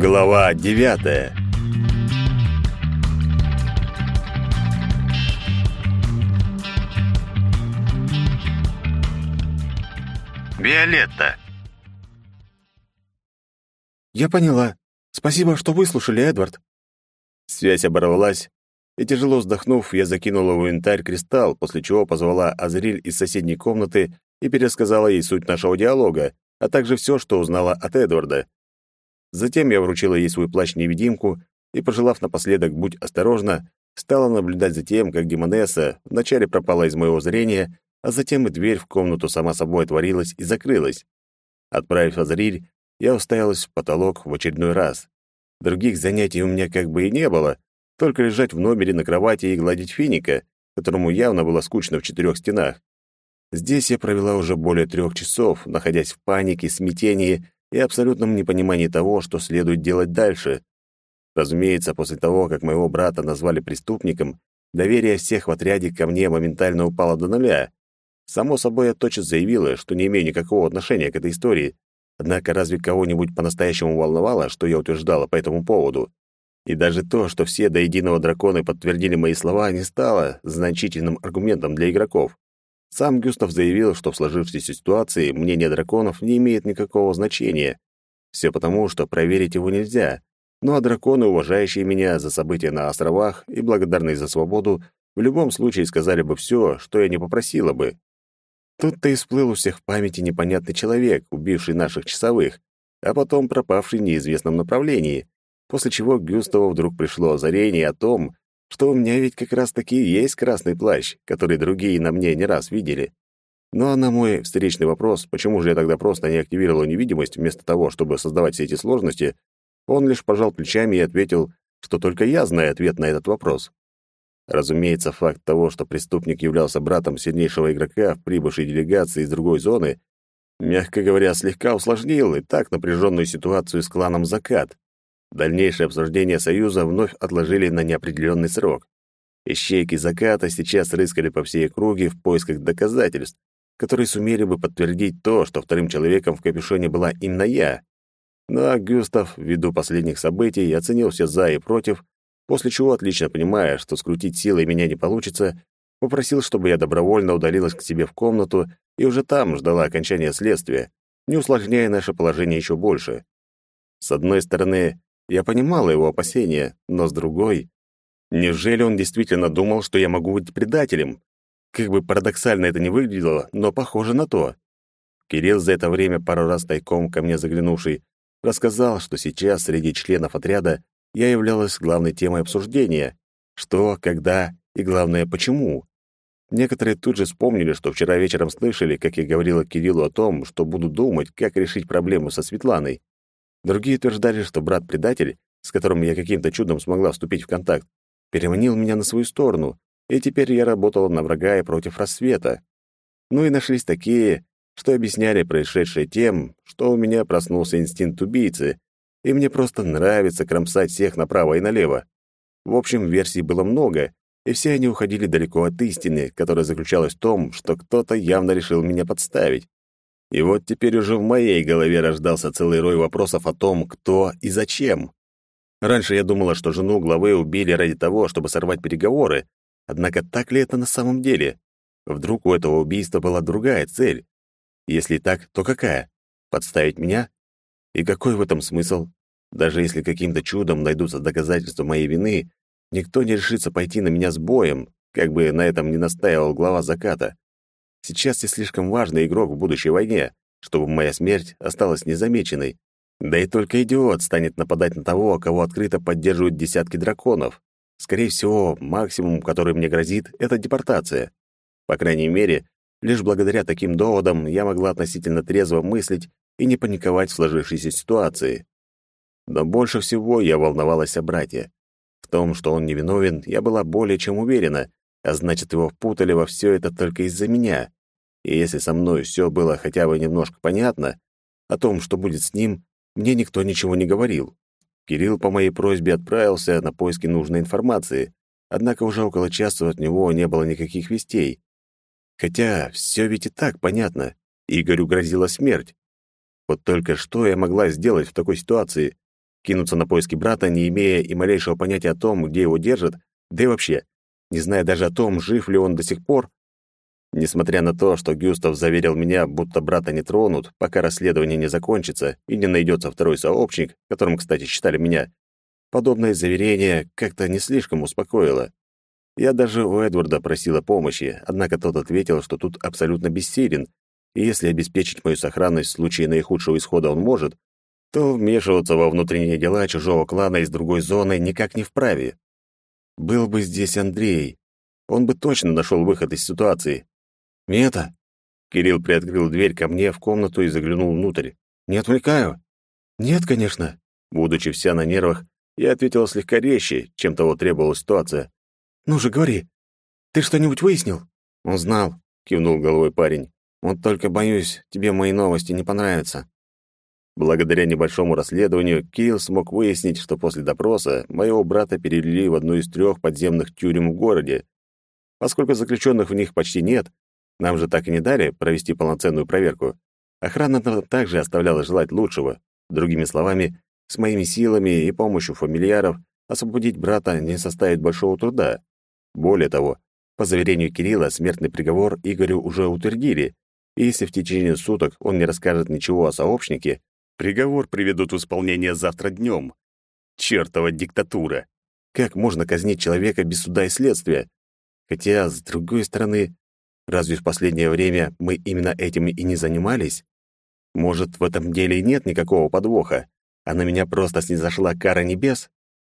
Глава девятая Виолетта «Я поняла. Спасибо, что выслушали, Эдвард». Связь оборвалась, и тяжело вздохнув, я закинула в инвентарь кристалл, после чего позвала Азриль из соседней комнаты и пересказала ей суть нашего диалога, а также все, что узнала от Эдварда. Затем я вручила ей свой плащ-невидимку и, пожелав напоследок «будь осторожна», стала наблюдать за тем, как Демонесса вначале пропала из моего зрения, а затем и дверь в комнату сама собой отворилась и закрылась. Отправив Азриль, я уставилась в потолок в очередной раз. Других занятий у меня как бы и не было, только лежать в номере на кровати и гладить финика, которому явно было скучно в четырех стенах. Здесь я провела уже более трех часов, находясь в панике, смятении и абсолютном непонимании того, что следует делать дальше. Разумеется, после того, как моего брата назвали преступником, доверие всех в отряде ко мне моментально упало до нуля. Само собой, я точно заявила, что не имею никакого отношения к этой истории. Однако разве кого-нибудь по-настоящему волновало, что я утверждала по этому поводу? И даже то, что все до единого драконы подтвердили мои слова, не стало значительным аргументом для игроков. Сам Гюстав заявил, что в сложившейся ситуации мнение драконов не имеет никакого значения. Все потому, что проверить его нельзя. Ну а драконы, уважающие меня за события на островах и благодарные за свободу, в любом случае сказали бы все, что я не попросила бы. Тут-то и всплыл у всех в памяти непонятный человек, убивший наших часовых, а потом пропавший в неизвестном направлении после чего Гюставу вдруг пришло озарение о том, что у меня ведь как раз-таки есть красный плащ, который другие на мне не раз видели. Ну а на мой встречный вопрос, почему же я тогда просто не активировал невидимость вместо того, чтобы создавать все эти сложности, он лишь пожал плечами и ответил, что только я знаю ответ на этот вопрос. Разумеется, факт того, что преступник являлся братом сильнейшего игрока в прибывшей делегации из другой зоны, мягко говоря, слегка усложнил и так напряженную ситуацию с кланом «Закат». Дальнейшее обсуждение союза вновь отложили на неопределенный срок. Ищейки заката сейчас рыскали по всей округе в поисках доказательств, которые сумели бы подтвердить то, что вторым человеком в капюшоне была именно я. А Гюстав, ввиду последних событий, оценил все «за» и «против», после чего, отлично понимая, что скрутить силой меня не получится, попросил, чтобы я добровольно удалилась к себе в комнату и уже там ждала окончания следствия, не усложняя наше положение еще больше. С одной стороны, я понимала его опасения, но с другой... Неужели он действительно думал, что я могу быть предателем? Как бы парадоксально это ни выглядело, но похоже на то. Кирилл за это время пару раз тайком ко мне заглянувший рассказал, что сейчас среди членов отряда я являлась главной темой обсуждения. Что, когда и, главное, почему. Некоторые тут же вспомнили, что вчера вечером слышали, как я говорила Кириллу о том, что буду думать, как решить проблему со Светланой. Другие утверждали, что брат-предатель, с которым я каким-то чудом смогла вступить в контакт, переманил меня на свою сторону, и теперь я работала на врага и против рассвета. Ну и нашлись такие, что объясняли происшедшее тем, что у меня проснулся инстинкт убийцы, и мне просто нравится кромсать всех направо и налево. В общем, версий было много, и все они уходили далеко от истины, которая заключалась в том, что кто-то явно решил меня подставить. И вот теперь уже в моей голове рождался целый рой вопросов о том, кто и зачем. Раньше я думала, что жену главы убили ради того, чтобы сорвать переговоры. Однако так ли это на самом деле? Вдруг у этого убийства была другая цель? Если так, то какая? Подставить меня? И какой в этом смысл? Даже если каким-то чудом найдутся доказательства моей вины, никто не решится пойти на меня с боем, как бы на этом не настаивал глава заката. Сейчас я слишком важный игрок в будущей войне, чтобы моя смерть осталась незамеченной. Да и только идиот станет нападать на того, кого открыто поддерживают десятки драконов. Скорее всего, максимум, который мне грозит, это депортация. По крайней мере, лишь благодаря таким доводам я могла относительно трезво мыслить и не паниковать в сложившейся ситуации. Но больше всего я волновалась о брате. В том, что он невиновен, я была более чем уверена, а значит, его впутали во все это только из-за меня. И если со мной все было хотя бы немножко понятно, о том, что будет с ним, мне никто ничего не говорил. Кирилл по моей просьбе отправился на поиски нужной информации, однако уже около часа от него не было никаких вестей. Хотя все ведь и так понятно. Игорю грозила смерть. Вот только что я могла сделать в такой ситуации? кинуться на поиски брата, не имея и малейшего понятия о том, где его держат, да и вообще, не зная даже о том, жив ли он до сих пор. Несмотря на то, что Гюстав заверил меня, будто брата не тронут, пока расследование не закончится и не найдется второй сообщник, которым, кстати, считали меня, подобное заверение как-то не слишком успокоило. Я даже у Эдварда просила помощи, однако тот ответил, что тут абсолютно бессилен, и если обеспечить мою сохранность в случае наихудшего исхода он может, то вмешиваться во внутренние дела чужого клана из другой зоны никак не вправе. Был бы здесь Андрей, он бы точно нашел выход из ситуации. «Мета!» Кирилл приоткрыл дверь ко мне в комнату и заглянул внутрь. «Не отвлекаю?» «Нет, конечно». Будучи вся на нервах, я ответила слегка резче, чем того требовала ситуация. «Ну же, говори. Ты что-нибудь выяснил?» «Он знал», — кивнул головой парень. «Вот только, боюсь, тебе мои новости не понравятся». Благодаря небольшому расследованию Кирилл смог выяснить, что после допроса моего брата перевели в одну из трех подземных тюрем в городе. Поскольку заключенных в них почти нет, нам же так и не дали провести полноценную проверку. Охрана также оставляла желать лучшего. Другими словами, с моими силами и помощью фамильяров освободить брата не составит большого труда. Более того, по заверению Кирилла, смертный приговор Игорю уже утвердили, и если в течение суток он не расскажет ничего о сообщнике, приговор приведут в исполнение завтра днем. Чёртова диктатура! Как можно казнить человека без суда и следствия? Хотя, с другой стороны, разве в последнее время мы именно этим и не занимались? Может, в этом деле нет никакого подвоха, а на меня просто снизошла кара небес?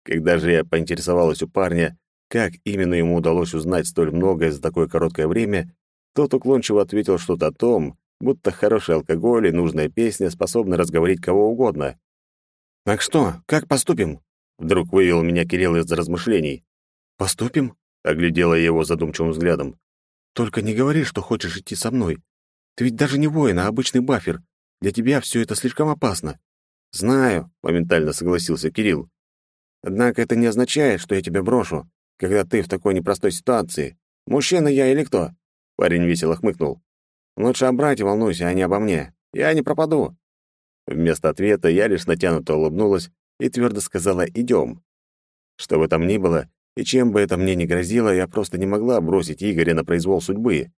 Когда же я поинтересовалась у парня, как именно ему удалось узнать столь многое за такое короткое время, тот уклончиво ответил что-то о том, будто хороший алкоголь и нужная песня способны разговорить кого угодно. «Так что, как поступим?» Вдруг вывел меня Кирилл из размышлений. «Поступим?» — оглядела я его задумчивым взглядом. «Только не говори, что хочешь идти со мной. Ты ведь даже не воин, а обычный бафер. Для тебя все это слишком опасно». «Знаю», — моментально согласился Кирилл. «Однако это не означает, что я тебя брошу когда ты в такой непростой ситуации. Мужчина я или кто?» Парень весело хмыкнул. «Лучше о брате волнуйся, а не обо мне. Я не пропаду». Вместо ответа я лишь натянуто улыбнулась и твердо сказала «идем». Что бы там ни было, и чем бы это мне ни грозило, я просто не могла бросить Игоря на произвол судьбы.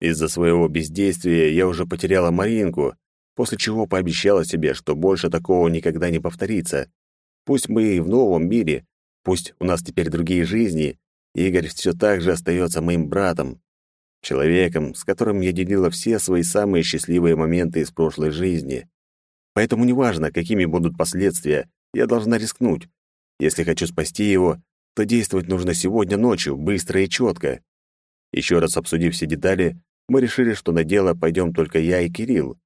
Из-за своего бездействия я уже потеряла Маринку, после чего пообещала себе, что больше такого никогда не повторится. Пусть мы и в новом мире, Пусть у нас теперь другие жизни, Игорь все так же остается моим братом, человеком, с которым я делила все свои самые счастливые моменты из прошлой жизни. Поэтому неважно, какими будут последствия, я должна рискнуть. Если хочу спасти его, то действовать нужно сегодня ночью, быстро и четко. Еще раз обсудив все детали, мы решили, что на дело пойдем только я и Кирилл.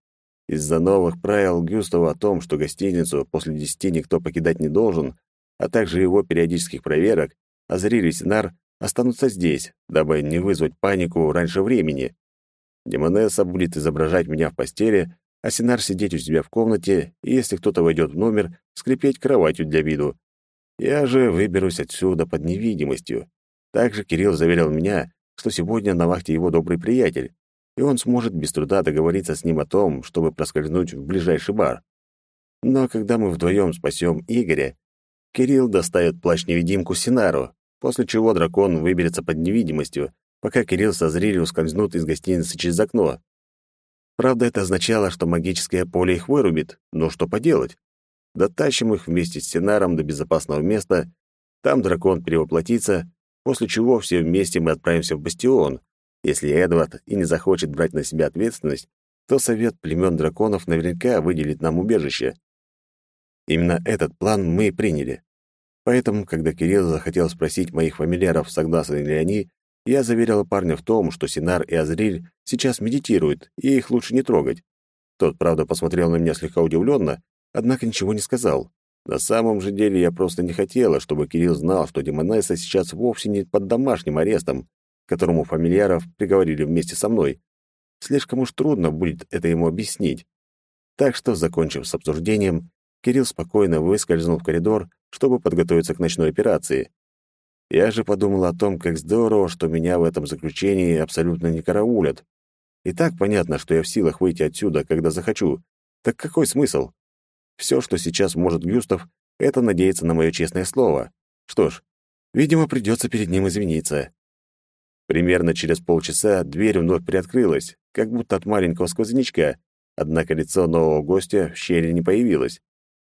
Из-за новых правил Гюстава о том, что гостиницу после десяти никто покидать не должен, а также его периодических проверок, Азриль и Синар останутся здесь, дабы не вызвать панику раньше времени. Демонесса будет изображать меня в постели, а Синар сидеть у себя в комнате и, если кто-то войдет в номер, скрипеть кроватью для виду. Я же выберусь отсюда под невидимостью. Также Кирилл заверил меня, что сегодня на вахте его добрый приятель, и он сможет без труда договориться с ним о том, чтобы проскользнуть в ближайший бар. Но когда мы вдвоем спасем Игоря, Кирилл доставит плащ-невидимку Синару, после чего дракон выберется под невидимостью, пока Кирилл со Зрилью ускользнут из гостиницы через окно. Правда, это означало, что магическое поле их вырубит, но что поделать? Дотащим их вместе с Синаром до безопасного места, там дракон перевоплотится, после чего все вместе мы отправимся в Бастион. Если Эдвард и не захочет брать на себя ответственность, то Совет племен драконов наверняка выделит нам убежище. Именно этот план мы и приняли. Поэтому, когда Кирилл захотел спросить моих фамильяров, согласны ли они, я заверила парня в том, что Синар и Азриль сейчас медитируют, и их лучше не трогать. Тот, правда, посмотрел на меня слегка удивленно, однако ничего не сказал. На самом же деле я просто не хотела, чтобы Кирилл знал, что Демонесса сейчас вовсе не под домашним арестом, которому фамильяров приговорили вместе со мной. Слишком уж трудно будет это ему объяснить. Так что, закончив с обсуждением, Кирилл спокойно выскользнул в коридор, чтобы подготовиться к ночной операции. Я же подумал о том, как здорово, что меня в этом заключении абсолютно не караулят. И так понятно, что я в силах выйти отсюда, когда захочу. Так какой смысл? Все, что сейчас может Гюстав, это надеяться на мое честное слово. Что ж, видимо, придется перед ним извиниться. Примерно через полчаса дверь вновь приоткрылась, как будто от маленького сквознячка, однако лицо нового гостя в щели не появилось.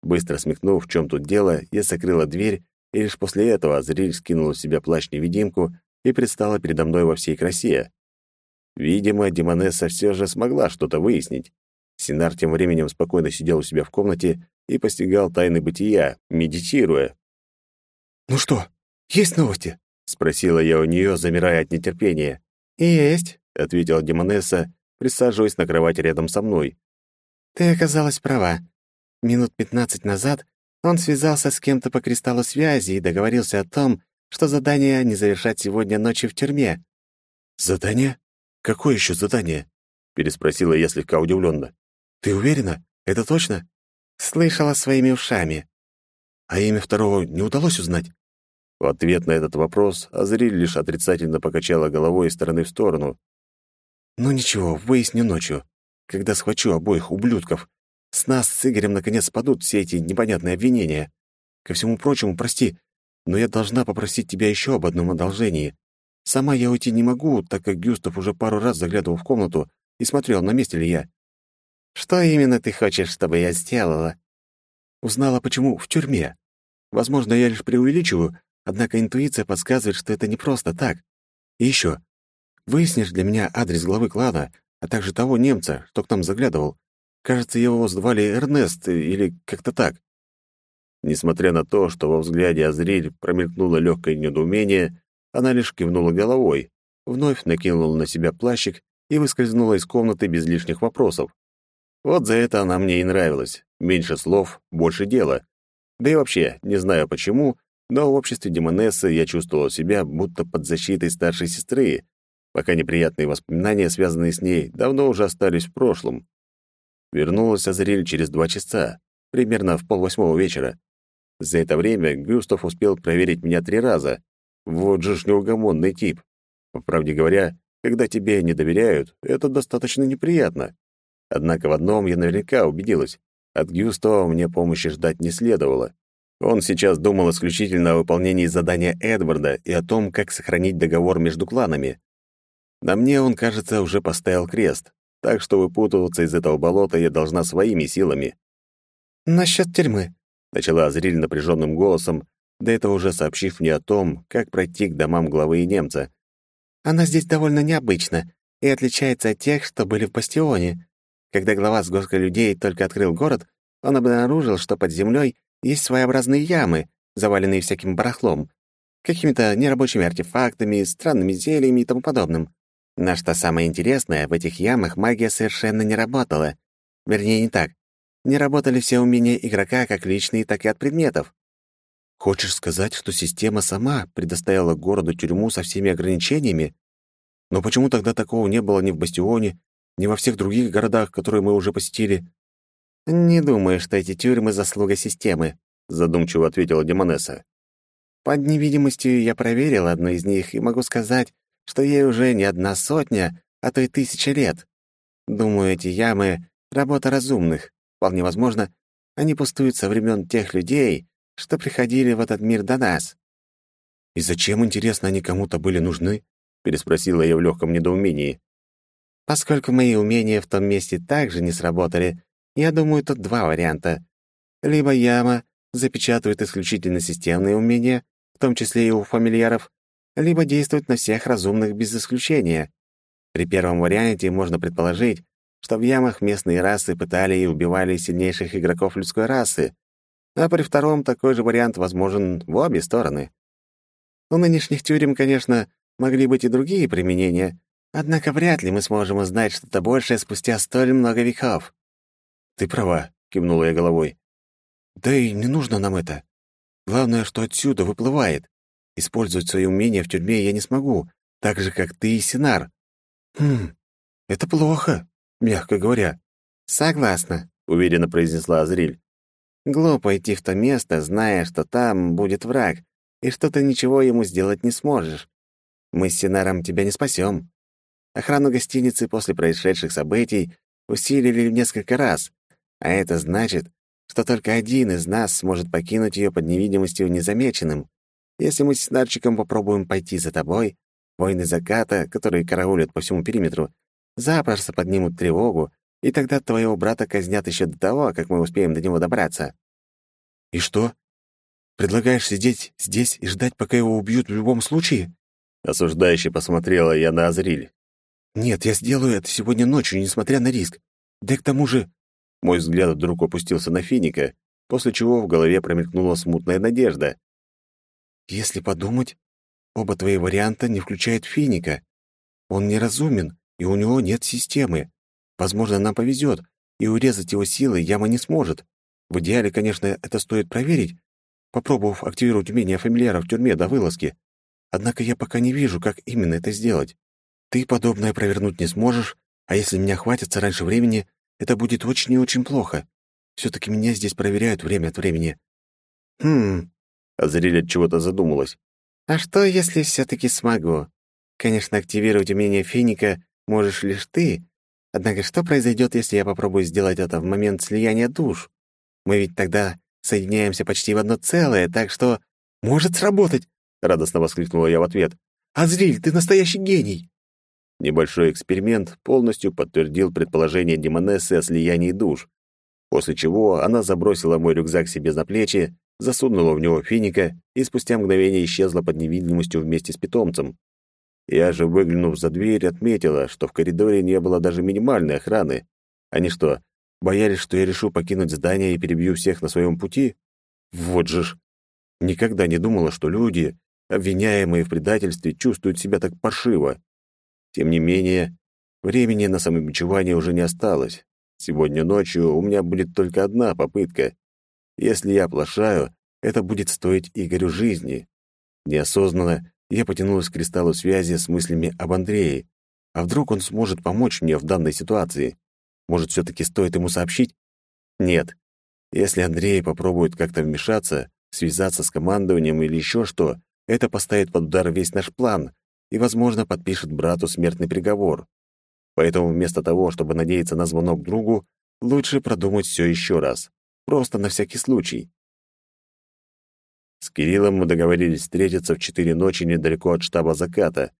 Быстро смекнув, в чем тут дело, я закрыла дверь, и лишь после этого зритель скинула с себя плащ-невидимку и предстала передо мной во всей красе. Видимо, Демонесса все же смогла что-то выяснить. Синар тем временем спокойно сидел у себя в комнате и постигал тайны бытия, медитируя. «Ну что, есть новости?» — спросила я у нее, замирая от нетерпения. «Есть», — ответила Демонесса, присаживаясь на кровати рядом со мной. «Ты оказалась права. Минут пятнадцать назад он связался с кем-то по кристаллу связи и договорился о том, что задание не завершать сегодня ночью в тюрьме». «Задание? Какое еще задание?» — переспросила я слегка удивленно. «Ты уверена? Это точно?» «Слышала своими ушами». «А имя второго не удалось узнать?» В ответ на этот вопрос Азриль лишь отрицательно покачала головой из стороны в сторону. «Ну ничего, выясню ночью, когда схвачу обоих ублюдков. С нас с Игорем наконец спадут все эти непонятные обвинения. Ко всему прочему, прости, но я должна попросить тебя еще об одном одолжении. Сама я уйти не могу, так как Гюстав уже пару раз заглядывал в комнату и смотрел, на месте ли я. Что именно ты хочешь, чтобы я сделала? Узнала, почему в тюрьме. Возможно, я лишь преувеличиваю, однако интуиция подсказывает, что это не просто так. И еще. Выяснишь для меня адрес главы клана, а также того немца, что к нам заглядывал. Кажется, его звали Эрнест или как-то так. Несмотря на то, что во взгляде Азриль промелькнуло легкое недоумение, она лишь кивнула головой, вновь накинула на себя плащик и выскользнула из комнаты без лишних вопросов. Вот за это она мне и нравилась. Меньше слов, больше дела. Да и вообще, не знаю почему, но в обществе Демонессы я чувствовал себя будто под защитой старшей сестры, пока неприятные воспоминания, связанные с ней, давно уже остались в прошлом. Вернулась Азриль через два часа, примерно в полвосьмого вечера. За это время Гюстав успел проверить меня три раза. Вот же ж неугомонный тип. По правде говоря, когда тебе не доверяют, это достаточно неприятно. Однако в одном я наверняка убедилась. От Гюстова мне помощи ждать не следовало. Он сейчас думал исключительно о выполнении задания Эдварда и о том, как сохранить договор между кланами. На мне он, кажется, уже поставил крест, так что выпутываться из этого болота я должна своими силами. «Насчет тюрьмы», — начала Азриль напряженным голосом, до этого уже сообщив мне о том, как пройти к домам главы и немца. «Она здесь довольно необычна и отличается от тех, что были в Бастионе. Когда глава с горской людей только открыл город, он обнаружил, что под землей есть своеобразные ямы, заваленные всяким барахлом, какими-то нерабочими артефактами, странными зельями и тому подобным. Но что самое интересное, в этих ямах магия совершенно не работала. Вернее, не так. Не работали все умения игрока как личные, так и от предметов. Хочешь сказать, что система сама предоставила городу тюрьму со всеми ограничениями? Но почему тогда такого не было ни в Бастионе, ни во всех других городах, которые мы уже посетили. Не думаю, что эти тюрьмы заслуга системы, задумчиво ответила Демонесса. Под невидимостью я проверил одну из них и могу сказать, что ей уже не одна сотня, а то и тысяча лет. Думаю, эти ямы — работа разумных. Вполне возможно, они пустуют со времен тех людей, что приходили в этот мир до нас. «И зачем, интересно, они кому-то были нужны?» — переспросила я в легком недоумении. Поскольку мои умения в том месте также не сработали, я думаю, тут два варианта. Либо яма запечатывает исключительно системные умения, в том числе и у фамильяров, либо действует на всех разумных без исключения. При первом варианте можно предположить, что в ямах местные расы пытали и убивали сильнейших игроков людской расы, а при втором такой же вариант возможен в обе стороны. У нынешних тюрем, конечно, могли быть и другие применения, Однако вряд ли мы сможем узнать что-то большее спустя столь много веков. Ты права, кивнула я головой. Да и не нужно нам это. Главное, что отсюда выплывает. Использовать свои умения в тюрьме я не смогу, так же, как ты и Синар. Хм, это плохо, мягко говоря. Согласна, уверенно произнесла Азриль. Глупо идти в то место, зная, что там будет враг, и что ты ничего ему сделать не сможешь. Мы с Синаром тебя не спасем. Охрану гостиницы после происшедших событий усилили в несколько раз, а это значит, что только один из нас сможет покинуть ее под невидимостью незамеченным. Если мы с Нарчиком попробуем пойти за тобой, воины заката, которые караулят по всему периметру, запросто поднимут тревогу, и тогда твоего брата казнят еще до того, как мы успеем до него добраться». «И что? Предлагаешь сидеть здесь и ждать, пока его убьют в любом случае?» Осуждающе посмотрела я на Азриль. «Нет, я сделаю это сегодня ночью, несмотря на риск. Да к тому же...» Мой взгляд вдруг опустился на Финика, после чего в голове промелькнула смутная надежда. «Если подумать, оба твои варианта не включают Финика. Он неразумен, и у него нет системы. Возможно, нам повезет, и урезать его силы яма не сможет. В идеале, конечно, это стоит проверить, попробовав активировать умение фамильяра в тюрьме до вылазки. Однако я пока не вижу, как именно это сделать. Ты подобное провернуть не сможешь, а если меня хватится раньше времени, это будет очень и очень плохо. все таки меня здесь проверяют время от времени. Хм. Азриль от чего-то задумалась. А что, если все таки смогу? Конечно, активировать умение финика можешь лишь ты, Однако что произойдет, если я попробую сделать это в момент слияния душ? Мы ведь тогда соединяемся почти в одно целое, так что... Может сработать!» — радостно воскликнула я в ответ. «Азриль, ты настоящий гений!» Небольшой эксперимент полностью подтвердил предположение Демонессы о слиянии душ, после чего она забросила мой рюкзак себе на плечи, засунула в него финика и спустя мгновение исчезла под невидимостью вместе с питомцем. Я же, выглянув за дверь, отметила, что в коридоре не было даже минимальной охраны. Они что, боялись, что я решу покинуть здание и перебью всех на своем пути? Вот же ж! Никогда не думала, что люди, обвиняемые в предательстве, чувствуют себя так паршиво. Тем не менее, времени на самобичевание уже не осталось. Сегодня ночью у меня будет только одна попытка. Если я оплошаю, это будет стоить Игорю жизни. Неосознанно я потянулась к кристаллу связи с мыслями об Андрее. А вдруг он сможет помочь мне в данной ситуации? Может, все таки стоит ему сообщить? Нет. Если Андрей попробует как-то вмешаться, связаться с командованием или еще что, это поставит под удар весь наш план и, возможно, подпишет брату смертный приговор. Поэтому вместо того, чтобы надеяться на звонок другу, лучше продумать все еще раз. Просто на всякий случай. С Кириллом мы договорились встретиться в четыре ночи недалеко от штаба заката,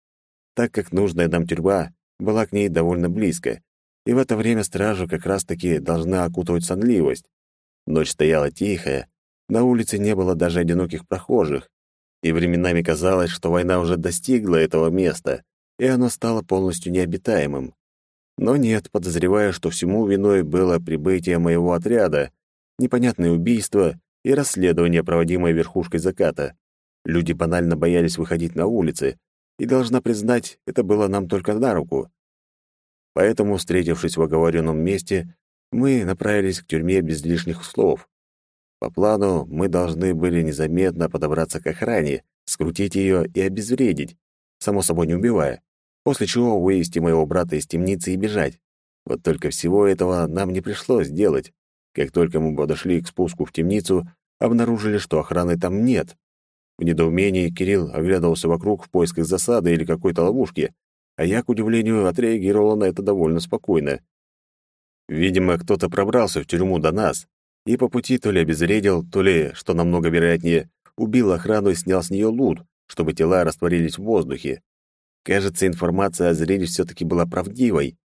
так как нужная нам тюрьма была к ней довольно близко, и в это время стражу как раз-таки должна окутывать сонливость. Ночь стояла тихая, на улице не было даже одиноких прохожих, и временами казалось, что война уже достигла этого места, и оно стало полностью необитаемым. Но нет, подозреваю, что всему виной было прибытие моего отряда, непонятные убийства и расследование, проводимое верхушкой заката. Люди банально боялись выходить на улицы, и, должна признать, это было нам только на руку. Поэтому, встретившись в оговоренном месте, мы направились к тюрьме без лишних слов. По плану мы должны были незаметно подобраться к охране, скрутить ее и обезвредить, само собой не убивая, после чего вывести моего брата из темницы и бежать. Вот только всего этого нам не пришлось делать. Как только мы подошли к спуску в темницу, обнаружили, что охраны там нет. В недоумении Кирилл оглядывался вокруг в поисках засады или какой-то ловушки, а я, к удивлению, отреагировал на это довольно спокойно. Видимо, кто-то пробрался в тюрьму до нас и по пути то ли обезвредил, то ли, что намного вероятнее, убил охрану и снял с нее лут, чтобы тела растворились в воздухе. Кажется, информация о зрелище все-таки была правдивой.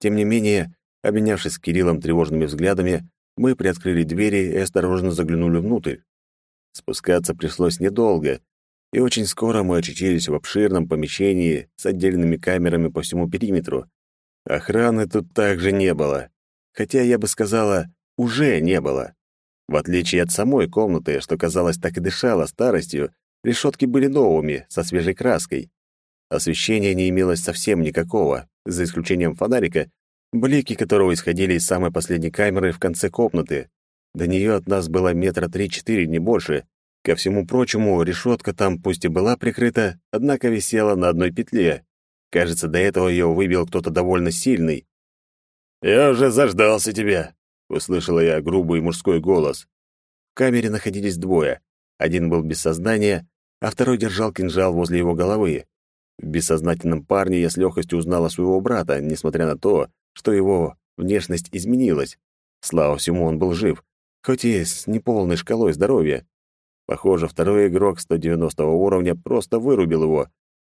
Тем не менее, обменявшись с Кириллом тревожными взглядами, мы приоткрыли двери и осторожно заглянули внутрь. Спускаться пришлось недолго, и очень скоро мы очутились в обширном помещении с отдельными камерами по всему периметру. Охраны тут также не было. Хотя, я бы сказала, уже не было. В отличие от самой комнаты, что, казалось, так и дышала старостью, решетки были новыми, со свежей краской. Освещения не имелось совсем никакого, за исключением фонарика, блики которого исходили из самой последней камеры в конце комнаты. До нее от нас было метра три-четыре, не больше. Ко всему прочему, решетка там пусть и была прикрыта, однако висела на одной петле. Кажется, до этого ее выбил кто-то довольно сильный. «Я уже заждался тебя», — услышала я грубый мужской голос. В камере находились двое. Один был без сознания, а второй держал кинжал возле его головы. В бессознательном парне я с легкостью узнала своего брата, несмотря на то, что его внешность изменилась. Слава всему, он был жив, хоть и с неполной шкалой здоровья. Похоже, второй игрок 190 уровня просто вырубил его.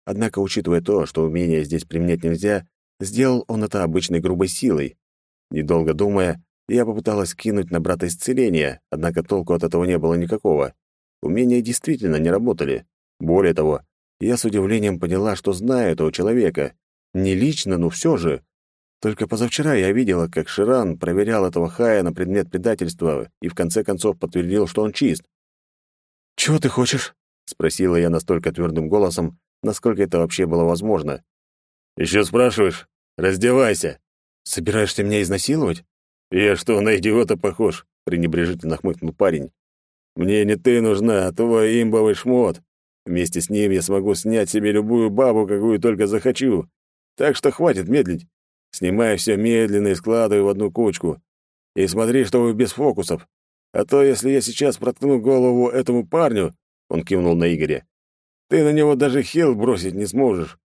Однако, учитывая то, что умения здесь применять нельзя, сделал он это обычной грубой силой. Недолго думая, я попыталась кинуть на брата исцеление, однако толку от этого не было никакого. Умения действительно не работали. Более того, я с удивлением поняла, что знаю этого человека. Не лично, но все же. Только позавчера я видела, как Ширан проверял этого Хая на предмет предательства и в конце концов подтвердил, что он чист. «Чего ты хочешь?» — спросила я настолько твердым голосом, насколько это вообще было возможно. «Еще спрашиваешь? Раздевайся!» «Собираешься меня изнасиловать?» «Я что, на идиота похож?» — пренебрежительно хмыкнул парень. «Мне не ты нужна, а твой имбовый шмот. Вместе с ним я смогу снять себе любую бабу, какую только захочу. Так что хватит медлить. Снимай все медленно и складывай в одну кучку. И смотри, чтобы без фокусов. А то, если я сейчас проткну голову этому парню, он кивнул на Игоря, ты на него даже хил бросить не сможешь.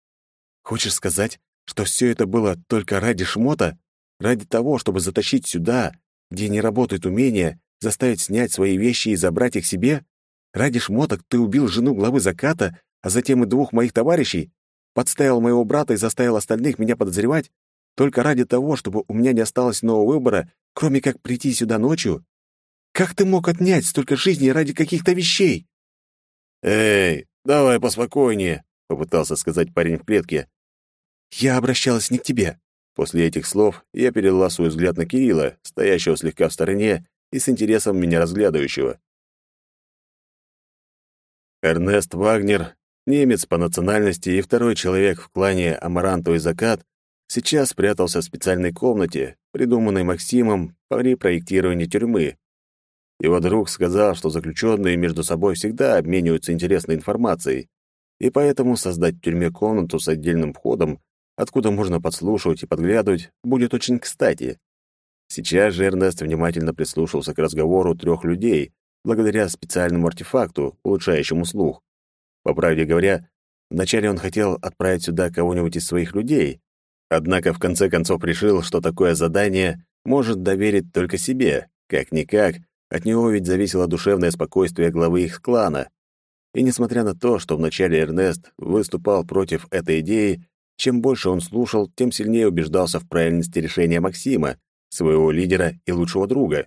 Хочешь сказать, что все это было только ради шмота? Ради того, чтобы затащить сюда, где не работают умения, заставить снять свои вещи и забрать их себе? Ради шмоток ты убил жену главы заката, а затем и двух моих товарищей? Подставил моего брата и заставил остальных меня подозревать? Только ради того, чтобы у меня не осталось нового выбора, кроме как прийти сюда ночью? Как ты мог отнять столько жизней ради каких-то вещей? Эй, давай поспокойнее, попытался сказать парень в клетке. Я обращалась не к тебе. После этих слов я перевела свой взгляд на Кирилла, стоящего слегка в стороне и с интересом меня разглядывающего. Эрнест Вагнер, немец по национальности и второй человек в клане Амарантовый закат, сейчас спрятался в специальной комнате, придуманной Максимом при проектировании тюрьмы. Его друг сказал, что заключенные между собой всегда обмениваются интересной информацией, и поэтому создать в тюрьме комнату с отдельным входом, откуда можно подслушивать и подглядывать, будет очень кстати. Сейчас же внимательно прислушался к разговору трех людей, благодаря специальному артефакту, улучшающему слух. По правде говоря, вначале он хотел отправить сюда кого-нибудь из своих людей, однако в конце концов решил, что такое задание может доверить только себе, как-никак, от него ведь зависело душевное спокойствие главы их клана. И несмотря на то, что вначале Эрнест выступал против этой идеи, чем больше он слушал, тем сильнее убеждался в правильности решения Максима, своего лидера и лучшего друга.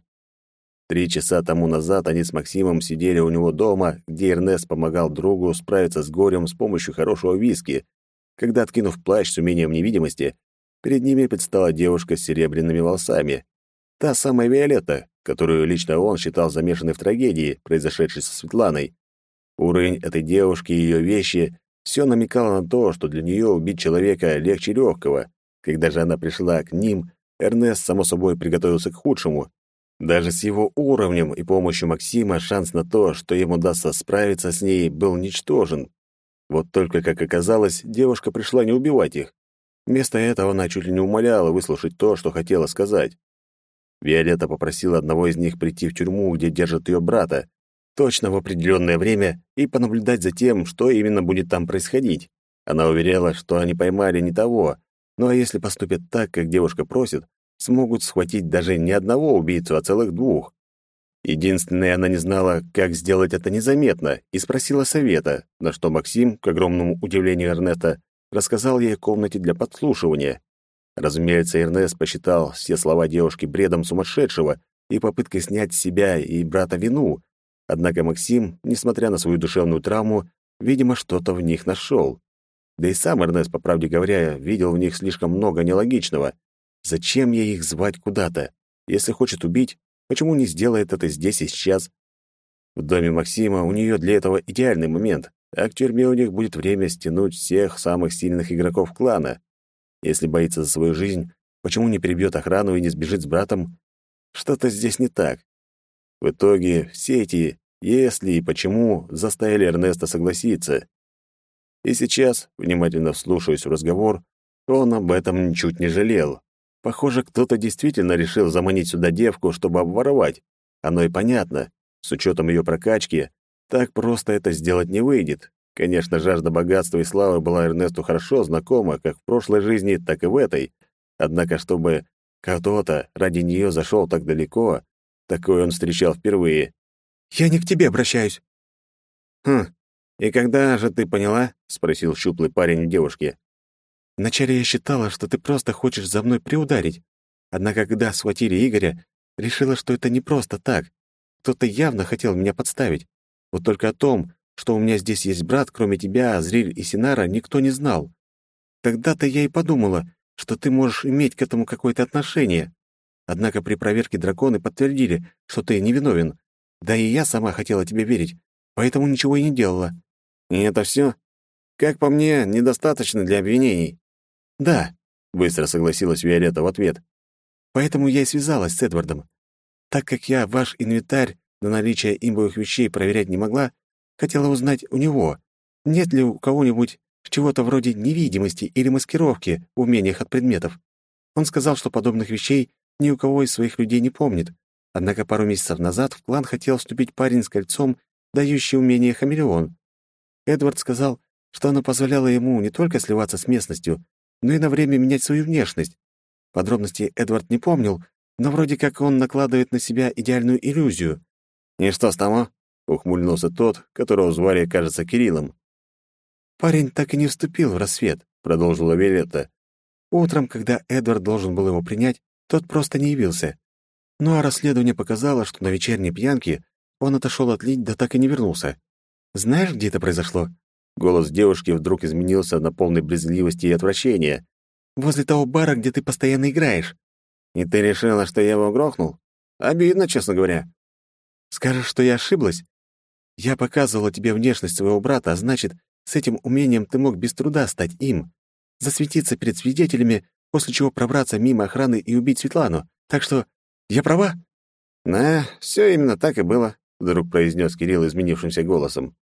Три часа тому назад они с Максимом сидели у него дома, где Эрнест помогал другу справиться с горем с помощью хорошего виски, когда, откинув плащ с умением невидимости, перед ними предстала девушка с серебряными волосами. Та самая Виолетта, которую лично он считал замешанной в трагедии, произошедшей со Светланой. Уровень этой девушки и ее вещи все намекало на то, что для нее убить человека легче легкого. Когда же она пришла к ним, Эрнест, само собой, приготовился к худшему. Даже с его уровнем и помощью Максима шанс на то, что ему удастся справиться с ней, был ничтожен. Вот только, как оказалось, девушка пришла не убивать их. Вместо этого она чуть ли не умоляла выслушать то, что хотела сказать. Виолетта попросила одного из них прийти в тюрьму, где держат ее брата, точно в определенное время и понаблюдать за тем, что именно будет там происходить. Она уверяла, что они поймали не того, ну а если поступят так, как девушка просит, смогут схватить даже не одного убийцу, а целых двух. Единственное, она не знала, как сделать это незаметно, и спросила совета, на что Максим, к огромному удивлению Эрнеста, рассказал ей о комнате для подслушивания. Разумеется, Эрнест посчитал все слова девушки бредом сумасшедшего и попыткой снять с себя и брата вину. Однако Максим, несмотря на свою душевную травму, видимо, что-то в них нашел. Да и сам Эрнест, по правде говоря, видел в них слишком много нелогичного. Зачем ей их звать куда-то? Если хочет убить, почему не сделает это здесь и сейчас? В доме Максима у нее для этого идеальный момент, а к тюрьме у них будет время стянуть всех самых сильных игроков клана. Если боится за свою жизнь, почему не перебьет охрану и не сбежит с братом? Что-то здесь не так. В итоге все эти «если» и «почему» заставили Эрнеста согласиться. И сейчас, внимательно вслушиваясь в разговор, он об этом ничуть не жалел. Похоже, кто-то действительно решил заманить сюда девку, чтобы обворовать. Оно и понятно. С учетом ее прокачки, так просто это сделать не выйдет. Конечно, жажда богатства и славы была Эрнесту хорошо знакома как в прошлой жизни, так и в этой. Однако, чтобы кто-то ради нее зашел так далеко, Такой он встречал впервые. «Я не к тебе обращаюсь». «Хм, и когда же ты поняла?» — спросил щуплый парень у девушки. «Вначале я считала, что ты просто хочешь за мной приударить. Однако, когда схватили Игоря, решила, что это не просто так. Кто-то явно хотел меня подставить. Вот только о том, что у меня здесь есть брат, кроме тебя, Азриль и Синара, никто не знал. Тогда-то я и подумала, что ты можешь иметь к этому какое-то отношение. Однако при проверке драконы подтвердили, что ты невиновен. Да и я сама хотела тебе верить, поэтому ничего и не делала. И это все? Как по мне, недостаточно для обвинений. Да, быстро согласилась Виолетта в ответ. Поэтому я и связалась с Эдвардом. Так как я ваш инвентарь на наличие имбовых вещей проверять не могла, хотела узнать у него, нет ли у кого-нибудь чего-то вроде невидимости или маскировки в умениях от предметов. Он сказал, что подобных вещей ни у кого из своих людей не помнит. Однако пару месяцев назад в клан хотел вступить парень с кольцом, дающий умение хамелеон. Эдвард сказал, что оно позволяло ему не только сливаться с местностью, но и на время менять свою внешность. Подробности Эдвард не помнил, но вроде как он накладывает на себя идеальную иллюзию. «И что с того?» — ухмыльнулся тот, которого звали, кажется, Кириллом. «Парень так и не вступил в рассвет», — продолжила Виолетта. «Утром, когда Эдвард должен был его принять, тот просто не явился. Ну а расследование показало, что на вечерней пьянке он отошел отлить, да так и не вернулся. Знаешь, где это произошло?» Голос девушки вдруг изменился на полной брезгливости и отвращения. «Возле того бара, где ты постоянно играешь». «И ты решила, что я его грохнул? Обидно, честно говоря». «Скажешь, что я ошиблась? Я показывала тебе внешность своего брата, а значит, с этим умением ты мог без труда стать им. Засветиться перед свидетелями, после чего пробраться мимо охраны и убить Светлану. Так что я права?» «Да, все именно так и было», — вдруг произнес Кирилл изменившимся голосом.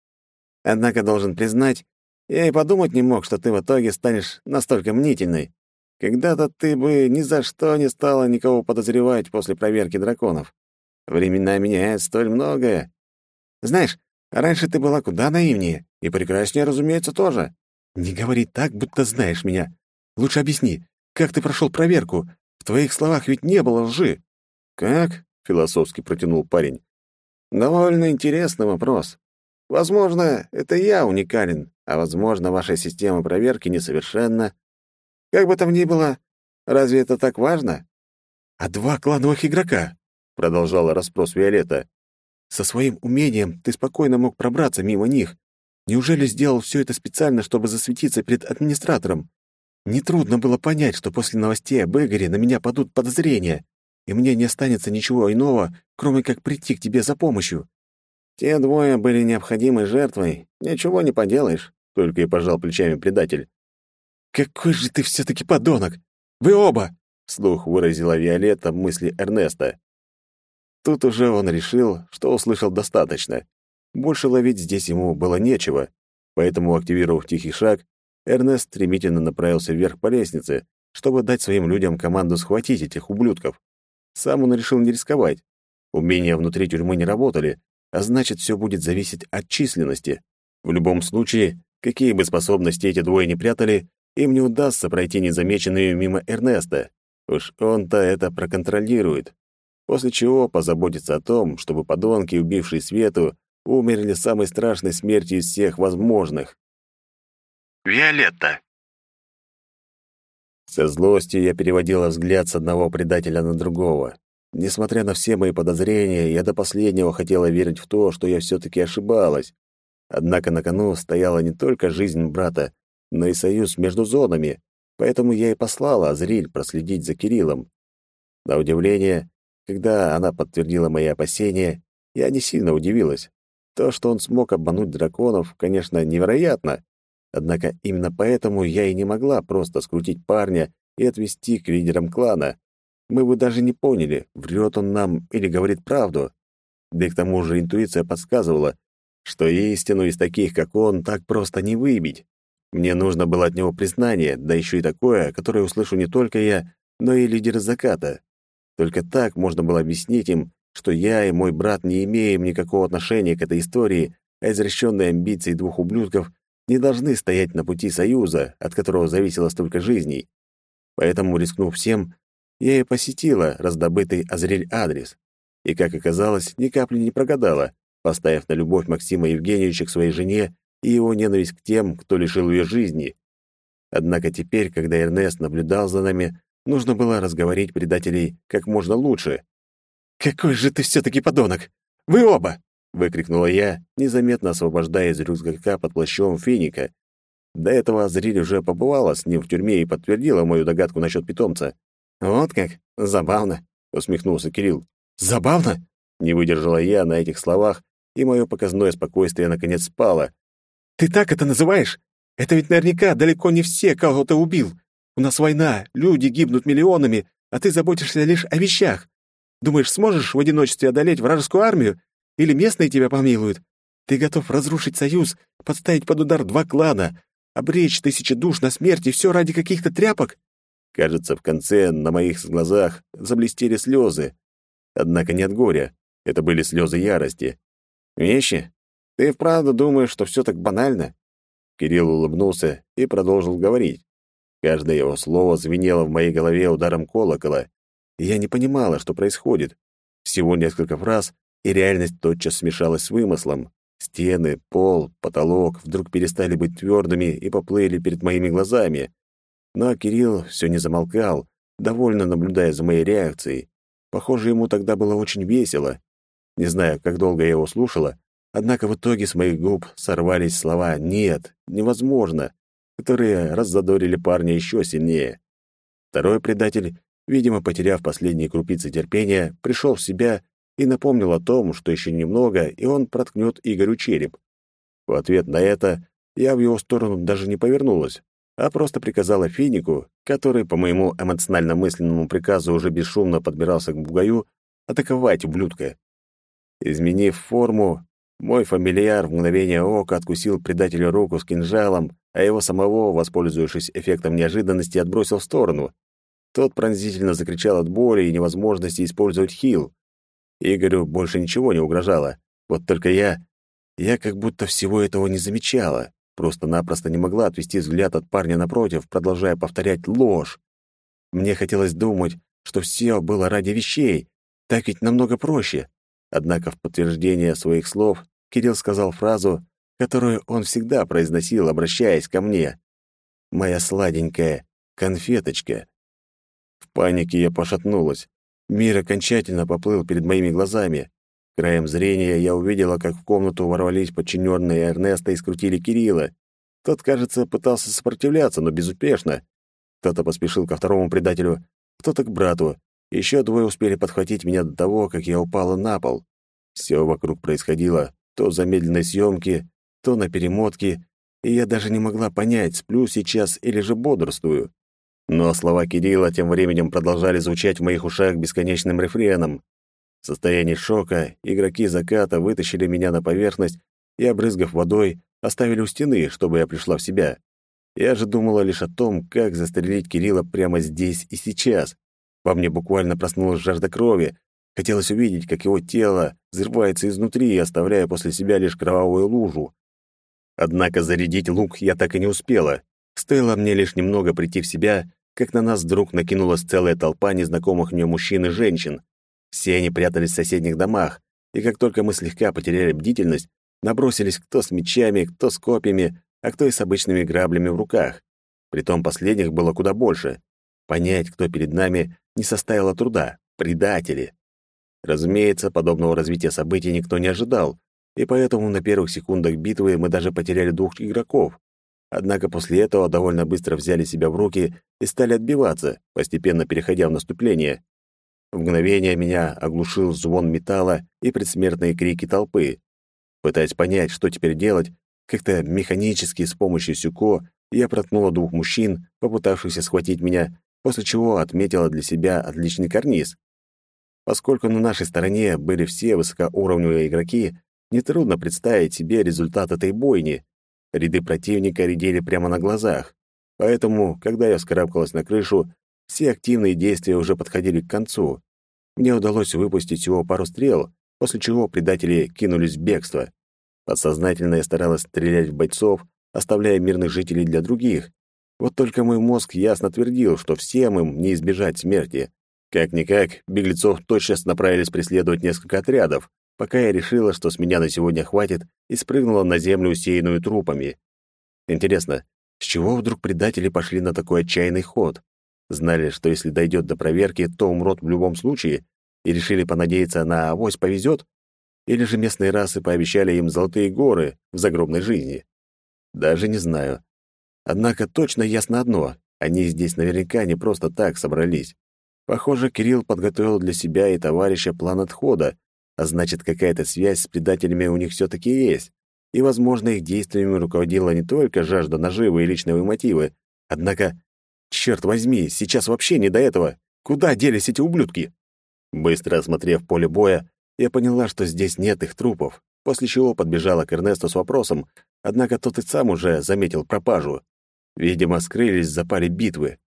Однако должен признать, я и подумать не мог, что ты в итоге станешь настолько мнительной. Когда-то ты бы ни за что не стала никого подозревать после проверки драконов. Времена меняют столь многое. Знаешь, раньше ты была куда наивнее, и прекраснее, разумеется, тоже. Не говори так, будто знаешь меня. Лучше объясни, как ты прошел проверку? В твоих словах ведь не было лжи. Как? философски протянул парень. Довольно интересный вопрос. Возможно, это я уникален, а возможно, ваша система проверки несовершенна. Как бы там ни было, разве это так важно? А два клановых игрока, продолжала расспрос Виолетта. Со своим умением ты спокойно мог пробраться мимо них. Неужели сделал все это специально, чтобы засветиться перед администратором? Нетрудно было понять, что после новостей об Игоре на меня падут подозрения, и мне не останется ничего иного, кроме как прийти к тебе за помощью. Те двое были необходимой жертвой. Ничего не поделаешь, только и пожал плечами предатель. Какой же ты все таки подонок! Вы оба, вслух выразила Виолетта мысли Эрнеста. Тут уже он решил, что услышал достаточно. Больше ловить здесь ему было нечего, поэтому, активировав тихий шаг, Эрнест стремительно направился вверх по лестнице, чтобы дать своим людям команду схватить этих ублюдков. Сам он решил не рисковать. Умения внутри тюрьмы не работали, а значит, все будет зависеть от численности. В любом случае, какие бы способности эти двое не прятали, им не удастся пройти незамеченными мимо Эрнеста. Уж он-то это проконтролирует. После чего позаботится о том, чтобы подонки, убившие Свету, умерли самой страшной смертью из всех возможных. Виолетта. Со злостью я переводила взгляд с одного предателя на другого. Несмотря на все мои подозрения, я до последнего хотела верить в то, что я все-таки ошибалась. Однако на кону стояла не только жизнь брата, но и союз между зонами, поэтому я и послала Азриль проследить за Кириллом. На удивление, когда она подтвердила мои опасения, я не сильно удивилась. То, что он смог обмануть драконов, конечно, невероятно. Однако именно поэтому я и не могла просто скрутить парня и отвести к лидерам клана мы бы даже не поняли, врет он нам или говорит правду. Да и к тому же интуиция подсказывала, что истину из таких, как он, так просто не выбить. Мне нужно было от него признание, да еще и такое, которое услышу не только я, но и лидер заката. Только так можно было объяснить им, что я и мой брат не имеем никакого отношения к этой истории, а изращенные амбиции двух ублюдков не должны стоять на пути союза, от которого зависело столько жизней. Поэтому, рискнув всем, я и посетила раздобытый Азрель адрес. И, как оказалось, ни капли не прогадала, поставив на любовь Максима Евгеньевича к своей жене и его ненависть к тем, кто лишил ее жизни. Однако теперь, когда Эрнест наблюдал за нами, нужно было разговорить предателей как можно лучше. «Какой же ты все-таки подонок! Вы оба!» — выкрикнула я, незаметно освобождая из рюкзака под плащом финика. До этого Азриль уже побывала с ним в тюрьме и подтвердила мою догадку насчет питомца. «Вот как? Забавно!» — усмехнулся Кирилл. «Забавно?» — не выдержала я на этих словах, и мое показное спокойствие наконец спало. «Ты так это называешь? Это ведь наверняка далеко не все, кого ты убил. У нас война, люди гибнут миллионами, а ты заботишься лишь о вещах. Думаешь, сможешь в одиночестве одолеть вражескую армию? Или местные тебя помилуют? Ты готов разрушить союз, подставить под удар два клана, обречь тысячи душ на смерть и все ради каких-то тряпок?» Кажется, в конце на моих глазах заблестели слезы. Однако не от горя. Это были слезы ярости. «Вещи? Ты вправду думаешь, что все так банально?» Кирилл улыбнулся и продолжил говорить. Каждое его слово звенело в моей голове ударом колокола, я не понимала, что происходит. Всего несколько фраз, и реальность тотчас смешалась с вымыслом. Стены, пол, потолок вдруг перестали быть твердыми и поплыли перед моими глазами. Но Кирилл все не замолкал, довольно наблюдая за моей реакцией. Похоже, ему тогда было очень весело. Не знаю, как долго я его слушала, однако в итоге с моих губ сорвались слова «нет», «невозможно», которые раззадорили парня еще сильнее. Второй предатель, видимо, потеряв последние крупицы терпения, пришел в себя и напомнил о том, что еще немного, и он проткнет Игорю череп. В ответ на это я в его сторону даже не повернулась, а просто приказала Финику, который по моему эмоционально-мысленному приказу уже бесшумно подбирался к бугаю, атаковать ублюдка. Изменив форму, мой фамильяр в мгновение ока откусил предателю руку с кинжалом, а его самого, воспользовавшись эффектом неожиданности, отбросил в сторону. Тот пронзительно закричал от боли и невозможности использовать хил. Игорю больше ничего не угрожало. Вот только я... Я как будто всего этого не замечала. Просто-напросто не могла отвести взгляд от парня напротив, продолжая повторять ложь. Мне хотелось думать, что все было ради вещей. Так ведь намного проще. Однако в подтверждение своих слов Кирилл сказал фразу, которую он всегда произносил, обращаясь ко мне. «Моя сладенькая конфеточка». В панике я пошатнулась. Мир окончательно поплыл перед моими глазами. Краем зрения я увидела, как в комнату ворвались подчиненные Эрнеста и скрутили Кирилла. Тот, кажется, пытался сопротивляться, но безуспешно. Кто-то поспешил ко второму предателю, кто-то к брату. Еще двое успели подхватить меня до того, как я упала на пол. Все вокруг происходило то в замедленной съемке, то на перемотке, и я даже не могла понять, сплю сейчас или же бодрствую. Но слова Кирилла тем временем продолжали звучать в моих ушах бесконечным рефреном. В состоянии шока игроки заката вытащили меня на поверхность и, обрызгав водой, оставили у стены, чтобы я пришла в себя. Я же думала лишь о том, как застрелить Кирилла прямо здесь и сейчас. Во мне буквально проснулась жажда крови. Хотелось увидеть, как его тело взрывается изнутри, оставляя после себя лишь кровавую лужу. Однако зарядить лук я так и не успела. Стоило мне лишь немного прийти в себя, как на нас вдруг накинулась целая толпа незнакомых мне мужчин и женщин. Все они прятались в соседних домах, и как только мы слегка потеряли бдительность, набросились кто с мечами, кто с копьями, а кто и с обычными граблями в руках. Притом последних было куда больше. Понять, кто перед нами, не составило труда. Предатели. Разумеется, подобного развития событий никто не ожидал, и поэтому на первых секундах битвы мы даже потеряли двух игроков. Однако после этого довольно быстро взяли себя в руки и стали отбиваться, постепенно переходя в наступление. В мгновение меня оглушил звон металла и предсмертные крики толпы. Пытаясь понять, что теперь делать, как-то механически с помощью сюко я проткнула двух мужчин, попытавшихся схватить меня, после чего отметила для себя отличный карниз. Поскольку на нашей стороне были все высокоуровневые игроки, нетрудно представить себе результат этой бойни. Ряды противника редели прямо на глазах. Поэтому, когда я вскарабкалась на крышу, все активные действия уже подходили к концу. Мне удалось выпустить всего пару стрел, после чего предатели кинулись в бегство. Подсознательно я старалась стрелять в бойцов, оставляя мирных жителей для других. Вот только мой мозг ясно твердил, что всем им не избежать смерти. Как-никак, беглецов тотчас направились преследовать несколько отрядов, пока я решила, что с меня на сегодня хватит, и спрыгнула на землю, усеянную трупами. Интересно, с чего вдруг предатели пошли на такой отчаянный ход? Знали, что если дойдет до проверки, то умрут в любом случае, и решили понадеяться на авось повезет? Или же местные расы пообещали им золотые горы в загробной жизни? Даже не знаю. Однако точно ясно одно — они здесь наверняка не просто так собрались. Похоже, Кирилл подготовил для себя и товарища план отхода, а значит, какая-то связь с предателями у них все-таки есть. И, возможно, их действиями руководила не только жажда наживы и личные мотивы. Однако, черт возьми, сейчас вообще не до этого. Куда делись эти ублюдки? Быстро осмотрев поле боя, я поняла, что здесь нет их трупов, после чего подбежала к Эрнесту с вопросом, однако тот и сам уже заметил пропажу. Видимо, скрылись в запале битвы.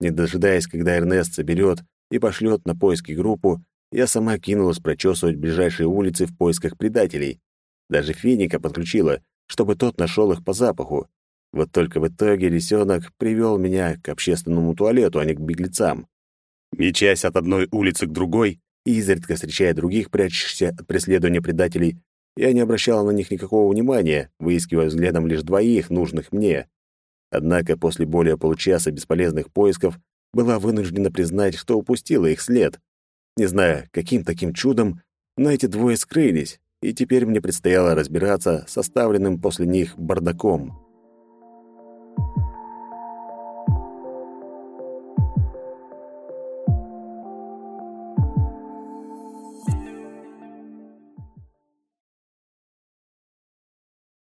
Не дожидаясь, когда Эрнест соберет и пошлет на поиски группу, я сама кинулась прочесывать ближайшие улицы в поисках предателей. Даже финика подключила, чтобы тот нашел их по запаху. Вот только в итоге лисенок привел меня к общественному туалету, а не к беглецам. Мечась от одной улицы к другой изредка встречая других, прячущихся от преследования предателей, я не обращала на них никакого внимания, выискивая взглядом лишь двоих, нужных мне. Однако после более получаса бесполезных поисков была вынуждена признать, что упустила их след. Не знаю, каким таким чудом, но эти двое скрылись, и теперь мне предстояло разбираться с оставленным после них бардаком.